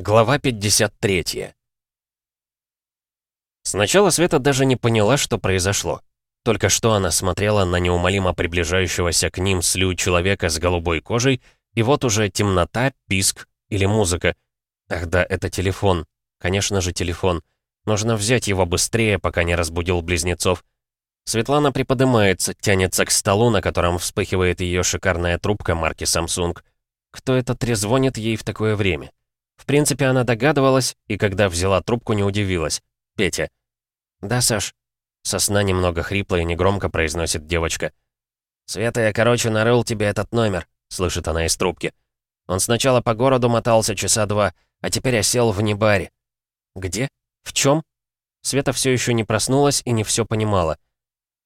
Глава 53 Сначала Света даже не поняла, что произошло. Только что она смотрела на неумолимо приближающегося к ним слю человека с голубой кожей, и вот уже темнота, писк или музыка. Ах да, это телефон. Конечно же, телефон. Нужно взять его быстрее, пока не разбудил близнецов. Светлана приподымается, тянется к столу, на котором вспыхивает ее шикарная трубка марки Samsung. Кто это трезвонит ей в такое время? В принципе, она догадывалась, и когда взяла трубку, не удивилась. Петя. «Да, Саш». Сосна немного хрипло и негромко произносит девочка. «Света, я, короче, нарыл тебе этот номер», — слышит она из трубки. «Он сначала по городу мотался часа два, а теперь осел в Небаре». «Где? В чем? Света все еще не проснулась и не все понимала.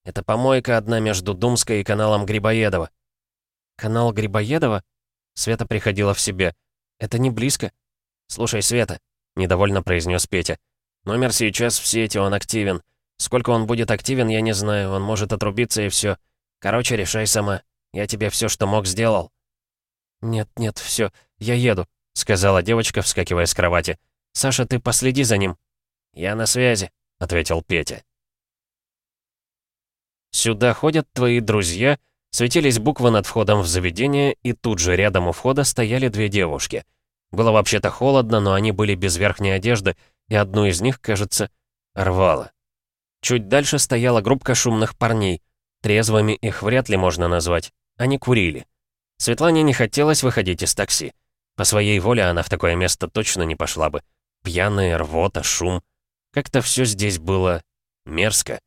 «Это помойка одна между Думской и каналом Грибоедова». «Канал Грибоедова?» Света приходила в себя. «Это не близко». «Слушай, Света», — недовольно произнес Петя. «Номер сейчас в сети, он активен. Сколько он будет активен, я не знаю, он может отрубиться и все. Короче, решай сама. Я тебе все, что мог, сделал». «Нет, нет, все, я еду», — сказала девочка, вскакивая с кровати. «Саша, ты последи за ним». «Я на связи», — ответил Петя. «Сюда ходят твои друзья», светились буквы над входом в заведение, и тут же рядом у входа стояли две девушки. Было вообще-то холодно, но они были без верхней одежды, и одну из них, кажется, рвало. Чуть дальше стояла группка шумных парней. Трезвыми их вряд ли можно назвать. Они курили. Светлане не хотелось выходить из такси. По своей воле она в такое место точно не пошла бы. Пьяные, рвота, шум. Как-то все здесь было мерзко.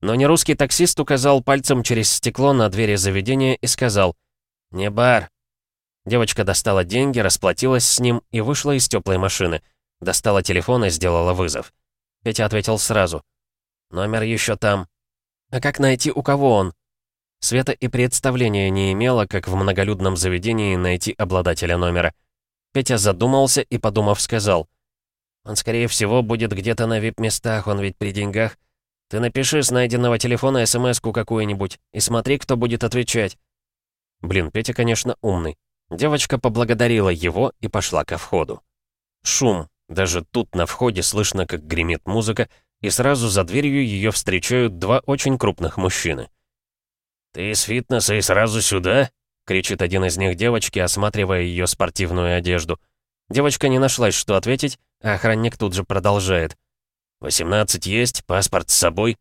Но нерусский таксист указал пальцем через стекло на двери заведения и сказал «Не бар». Девочка достала деньги, расплатилась с ним и вышла из теплой машины. Достала телефон и сделала вызов. Петя ответил сразу. «Номер еще там». «А как найти, у кого он?» Света и представления не имела, как в многолюдном заведении найти обладателя номера. Петя задумался и, подумав, сказал. «Он, скорее всего, будет где-то на вип-местах, он ведь при деньгах. Ты напиши с найденного телефона смс-ку какую-нибудь и смотри, кто будет отвечать». Блин, Петя, конечно, умный. Девочка поблагодарила его и пошла ко входу. Шум. Даже тут на входе слышно, как гремит музыка, и сразу за дверью ее встречают два очень крупных мужчины. «Ты из фитнеса и сразу сюда?» — кричит один из них девочке, осматривая ее спортивную одежду. Девочка не нашлась, что ответить, а охранник тут же продолжает. «18 есть? Паспорт с собой?»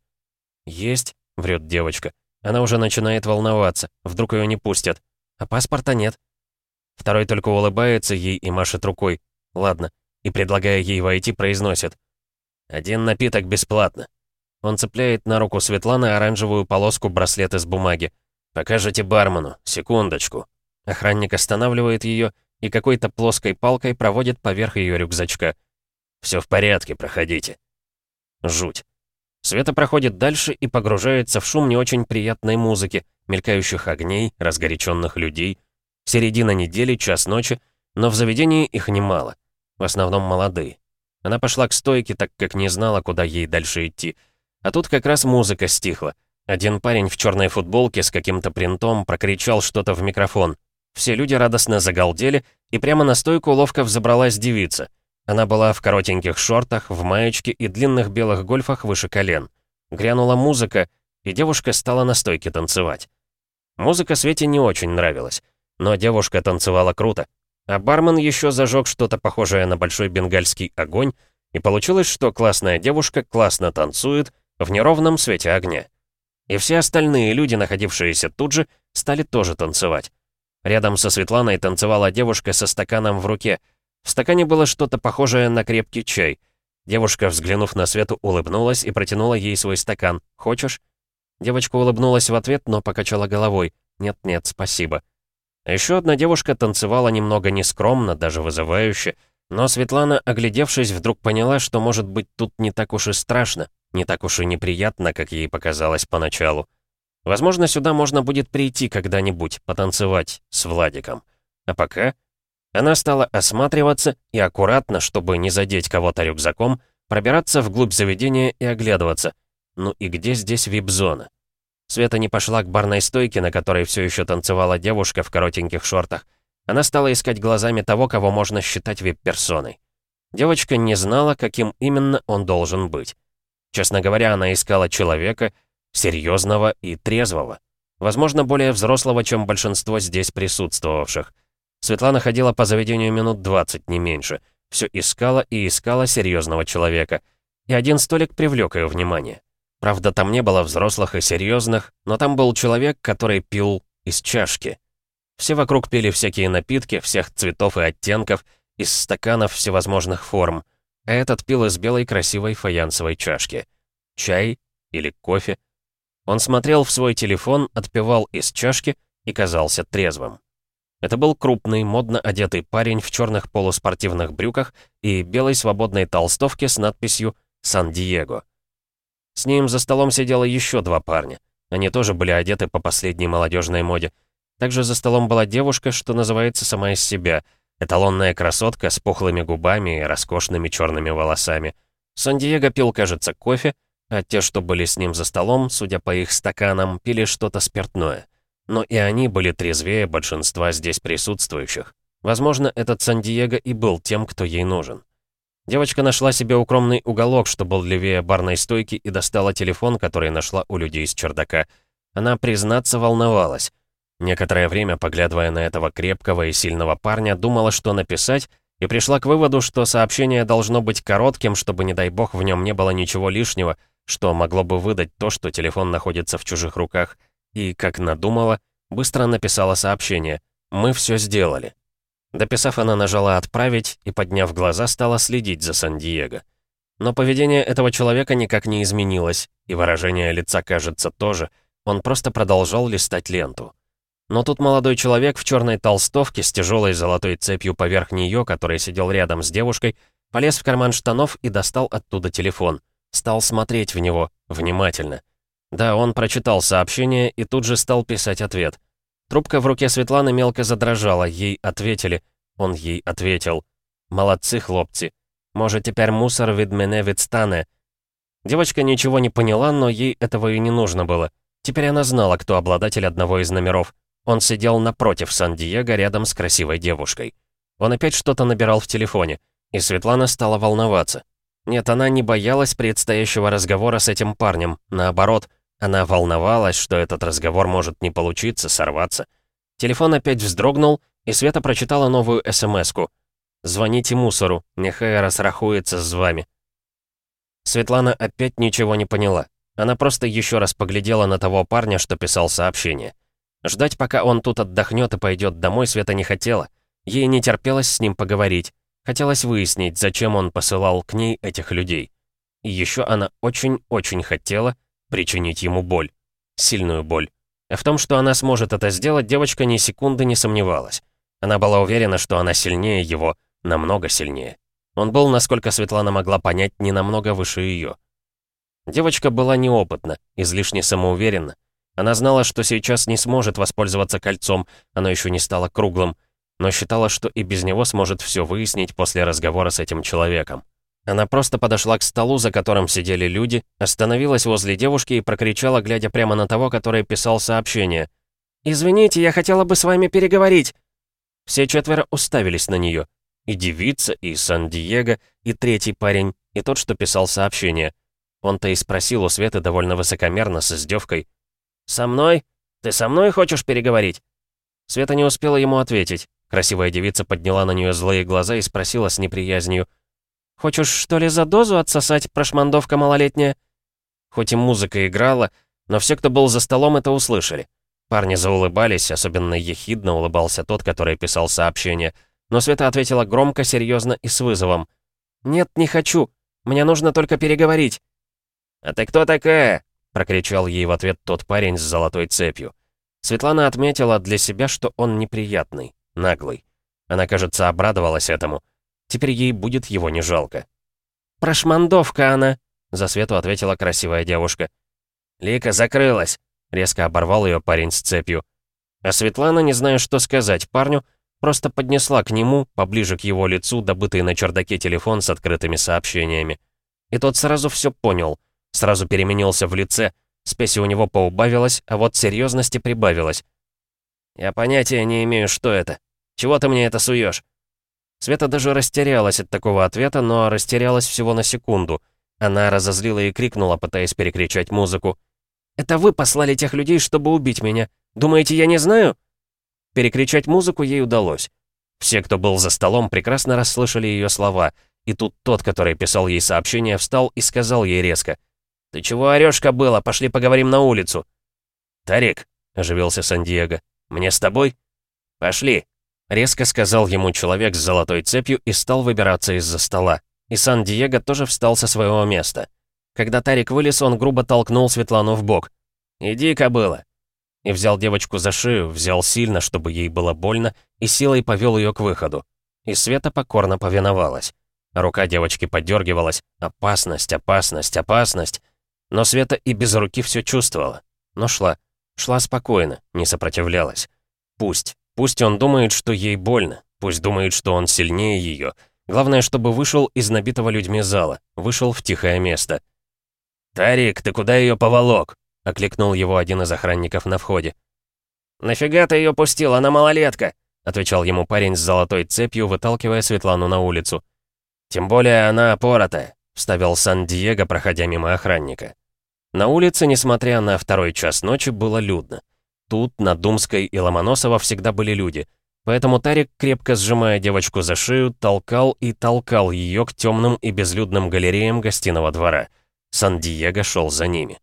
«Есть», — врет девочка. Она уже начинает волноваться. Вдруг ее не пустят. А паспорта нет. Второй только улыбается ей и машет рукой. Ладно. И, предлагая ей войти, произносит. «Один напиток бесплатно». Он цепляет на руку Светланы оранжевую полоску браслет из бумаги. «Покажите бармену. Секундочку». Охранник останавливает ее и какой-то плоской палкой проводит поверх ее рюкзачка. «Все в порядке, проходите». Жуть. Света проходит дальше и погружается в шум не очень приятной музыки, мелькающих огней, разгоряченных людей. Середина недели, час ночи, но в заведении их немало. В основном молодые. Она пошла к стойке, так как не знала, куда ей дальше идти. А тут как раз музыка стихла. Один парень в черной футболке с каким-то принтом прокричал что-то в микрофон. Все люди радостно загалдели, и прямо на стойку ловко взобралась девица. Она была в коротеньких шортах, в маечке и длинных белых гольфах выше колен. Грянула музыка, и девушка стала на стойке танцевать. Музыка Свете не очень нравилась, но девушка танцевала круто. А бармен еще зажег что-то похожее на большой бенгальский огонь, и получилось, что классная девушка классно танцует в неровном свете огня. И все остальные люди, находившиеся тут же, стали тоже танцевать. Рядом со Светланой танцевала девушка со стаканом в руке — в стакане было что-то похожее на крепкий чай. Девушка, взглянув на Свету, улыбнулась и протянула ей свой стакан. «Хочешь?» Девочка улыбнулась в ответ, но покачала головой. «Нет-нет, спасибо». А еще одна девушка танцевала немного нескромно, даже вызывающе. Но Светлана, оглядевшись, вдруг поняла, что, может быть, тут не так уж и страшно, не так уж и неприятно, как ей показалось поначалу. Возможно, сюда можно будет прийти когда-нибудь, потанцевать с Владиком. А пока она стала осматриваться и аккуратно, чтобы не задеть кого-то рюкзаком, пробираться вглубь заведения и оглядываться. Ну и где здесь вип-зона? Света не пошла к барной стойке, на которой все еще танцевала девушка в коротеньких шортах. Она стала искать глазами того, кого можно считать вип-персоной. Девочка не знала, каким именно он должен быть. Честно говоря, она искала человека, серьезного и трезвого. Возможно, более взрослого, чем большинство здесь присутствовавших. Светлана ходила по заведению минут 20, не меньше. Все искала и искала серьезного человека. И один столик привлек ее внимание. Правда, там не было взрослых и серьезных, но там был человек, который пил из чашки. Все вокруг пили всякие напитки, всех цветов и оттенков, из стаканов всевозможных форм. А этот пил из белой красивой фаянсовой чашки. Чай или кофе. Он смотрел в свой телефон, отпивал из чашки и казался трезвым. Это был крупный, модно одетый парень в черных полуспортивных брюках и белой свободной толстовке с надписью «Сан-Диего». С ним за столом сидело еще два парня. Они тоже были одеты по последней молодежной моде. Также за столом была девушка, что называется сама из себя, эталонная красотка с пухлыми губами и роскошными черными волосами. Сан-Диего пил, кажется, кофе, а те, что были с ним за столом, судя по их стаканам, пили что-то спиртное. Но и они были трезвее большинства здесь присутствующих. Возможно, этот Сан-Диего и был тем, кто ей нужен. Девочка нашла себе укромный уголок, что был левее барной стойки, и достала телефон, который нашла у людей из чердака. Она, признаться, волновалась. Некоторое время, поглядывая на этого крепкого и сильного парня, думала, что написать, и пришла к выводу, что сообщение должно быть коротким, чтобы, не дай бог, в нем не было ничего лишнего, что могло бы выдать то, что телефон находится в чужих руках и, как надумала, быстро написала сообщение «Мы все сделали». Дописав, она нажала «Отправить» и, подняв глаза, стала следить за Сан-Диего. Но поведение этого человека никак не изменилось, и выражение лица, кажется, тоже. Он просто продолжал листать ленту. Но тут молодой человек в черной толстовке с тяжелой золотой цепью поверх нее, который сидел рядом с девушкой, полез в карман штанов и достал оттуда телефон. Стал смотреть в него, внимательно. Да, он прочитал сообщение и тут же стал писать ответ. Трубка в руке Светланы мелко задрожала, ей ответили. Он ей ответил. «Молодцы, хлопцы. Может, теперь мусор від мене відстане». Девочка ничего не поняла, но ей этого и не нужно было. Теперь она знала, кто обладатель одного из номеров. Он сидел напротив Сан-Диего рядом с красивой девушкой. Он опять что-то набирал в телефоне, и Светлана стала волноваться. Нет, она не боялась предстоящего разговора с этим парнем. Наоборот, она волновалась, что этот разговор может не получиться, сорваться. Телефон опять вздрогнул, и Света прочитала новую СМС-ку. «Звоните мусору, нехай расрахуется с вами». Светлана опять ничего не поняла. Она просто еще раз поглядела на того парня, что писал сообщение. Ждать, пока он тут отдохнет и пойдет домой, Света не хотела. Ей не терпелось с ним поговорить. Хотелось выяснить, зачем он посылал к ней этих людей. И еще она очень-очень хотела, причинить ему боль. Сильную боль. А в том, что она сможет это сделать, девочка ни секунды не сомневалась. Она была уверена, что она сильнее его, намного сильнее. Он был, насколько Светлана могла понять, не намного выше ее. Девочка была неопытна, излишне самоуверенна. Она знала, что сейчас не сможет воспользоваться кольцом, оно еще не стало круглым, но считала, что и без него сможет все выяснить после разговора с этим человеком. Она просто подошла к столу, за которым сидели люди, остановилась возле девушки и прокричала, глядя прямо на того, который писал сообщение. «Извините, я хотела бы с вами переговорить!» Все четверо уставились на нее. И девица, и Сан-Диего, и третий парень, и тот, что писал сообщение. Он-то и спросил у Светы довольно высокомерно, с издевкой. «Со мной? Ты со мной хочешь переговорить?» Света не успела ему ответить. Красивая девица подняла на нее злые глаза и спросила с неприязнью. Хочешь, что ли, за дозу отсосать, прошмандовка малолетняя?» Хоть и музыка играла, но все, кто был за столом, это услышали. Парни заулыбались, особенно ехидно улыбался тот, который писал сообщение. Но Света ответила громко, серьезно и с вызовом. «Нет, не хочу. Мне нужно только переговорить». «А ты кто такая?» — прокричал ей в ответ тот парень с золотой цепью. Светлана отметила для себя, что он неприятный, наглый. Она, кажется, обрадовалась этому. Теперь ей будет его не жалко. «Прошмандовка она!» — за Свету ответила красивая девушка. «Лика закрылась!» — резко оборвал ее парень с цепью. А Светлана, не зная, что сказать парню, просто поднесла к нему, поближе к его лицу, добытый на чердаке телефон с открытыми сообщениями. И тот сразу все понял, сразу переменился в лице, спеси у него поубавилась, а вот серьезности прибавилось. «Я понятия не имею, что это. Чего ты мне это суешь? Света даже растерялась от такого ответа, но растерялась всего на секунду. Она разозлила и крикнула, пытаясь перекричать музыку. «Это вы послали тех людей, чтобы убить меня. Думаете, я не знаю?» Перекричать музыку ей удалось. Все, кто был за столом, прекрасно расслышали ее слова, и тут тот, который писал ей сообщение, встал и сказал ей резко. «Ты чего орёшь, кобыла? Пошли поговорим на улицу». «Тарик», — оживился Сан-Диего, — «мне с тобой?» «Пошли», — резко сказал ему человек с золотой цепью и стал выбираться из-за стола. И Сан-Диего тоже встал со своего места. Когда Тарик вылез, он грубо толкнул Светлану в бок. «Иди, кобыла!» И взял девочку за шею, взял сильно, чтобы ей было больно, и силой повел ее к выходу. И Света покорно повиновалась. Рука девочки подергивалась. Опасность, опасность, опасность. Но Света и без руки все чувствовала. Но шла. Шла спокойно, не сопротивлялась. Пусть. Пусть он думает, что ей больно. Пусть думает, что он сильнее ее. Главное, чтобы вышел из набитого людьми зала. Вышел в тихое место. «Тарик, ты куда ее поволок?» — окликнул его один из охранников на входе. «Нафига ты ее пустил? Она малолетка!» — отвечал ему парень с золотой цепью, выталкивая Светлану на улицу. «Тем более она опоротая», — вставил Сан-Диего, проходя мимо охранника. На улице, несмотря на второй час ночи, было людно. Тут, на Думской и Ломоносова всегда были люди. Поэтому Тарик, крепко сжимая девочку за шею, толкал и толкал ее к темным и безлюдным галереям гостиного двора. Сан-Диего шел за ними.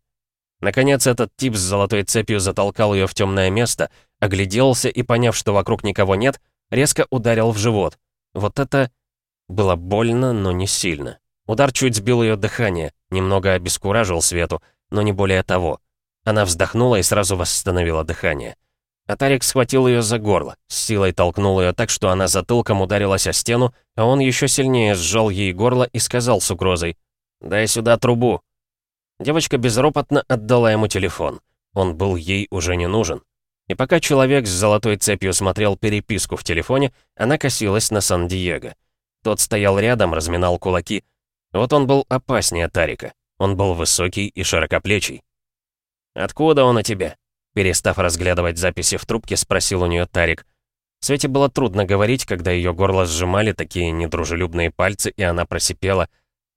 Наконец, этот тип с золотой цепью затолкал ее в темное место, огляделся и, поняв, что вокруг никого нет, резко ударил в живот. Вот это было больно, но не сильно. Удар чуть сбил ее дыхание, немного обескуражил Свету, но не более того. Она вздохнула и сразу восстановила дыхание. Атарик схватил ее за горло, с силой толкнул ее так, что она затылком ударилась о стену, а он еще сильнее сжал ей горло и сказал с угрозой «Дай сюда трубу». Девочка безропотно отдала ему телефон. Он был ей уже не нужен. И пока человек с золотой цепью смотрел переписку в телефоне, она косилась на Сан-Диего. Тот стоял рядом, разминал кулаки. Вот он был опаснее Тарика. Он был высокий и широкоплечий. «Откуда он у тебя?» Перестав разглядывать записи в трубке, спросил у нее Тарик. Свете было трудно говорить, когда ее горло сжимали такие недружелюбные пальцы, и она просипела.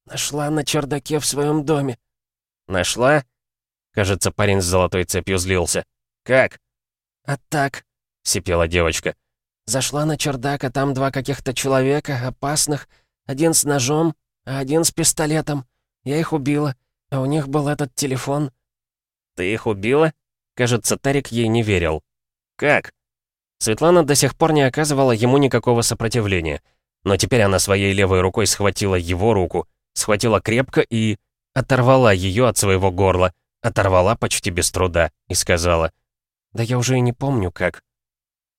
«Нашла на чердаке в своем доме». «Нашла?» Кажется, парень с золотой цепью злился. «Как?» «А так», — сипела девочка. Зашла на чердак, а там два каких-то человека, опасных. Один с ножом, а один с пистолетом. Я их убила, а у них был этот телефон». «Ты их убила?» Кажется, Тарик ей не верил. «Как?» Светлана до сих пор не оказывала ему никакого сопротивления. Но теперь она своей левой рукой схватила его руку, схватила крепко и... оторвала ее от своего горла, оторвала почти без труда и сказала, «Да я уже и не помню, как».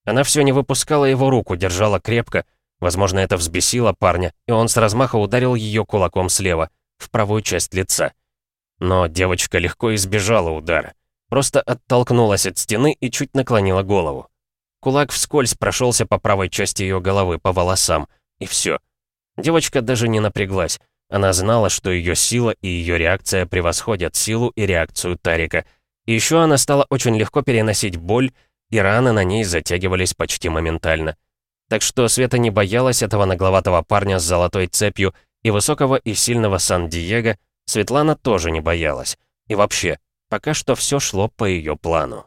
Она все не выпускала его руку, держала крепко. Возможно, это взбесило парня, и он с размаха ударил ее кулаком слева, в правую часть лица. Но девочка легко избежала удара. Просто оттолкнулась от стены и чуть наклонила голову. Кулак вскользь прошелся по правой части ее головы, по волосам, и все. Девочка даже не напряглась. Она знала, что ее сила и ее реакция превосходят силу и реакцию Тарика. И еще она стала очень легко переносить боль, и раны на ней затягивались почти моментально. Так что Света не боялась этого нагловатого парня с золотой цепью и высокого и сильного Сан-Диего, Светлана тоже не боялась. И вообще, пока что все шло по ее плану.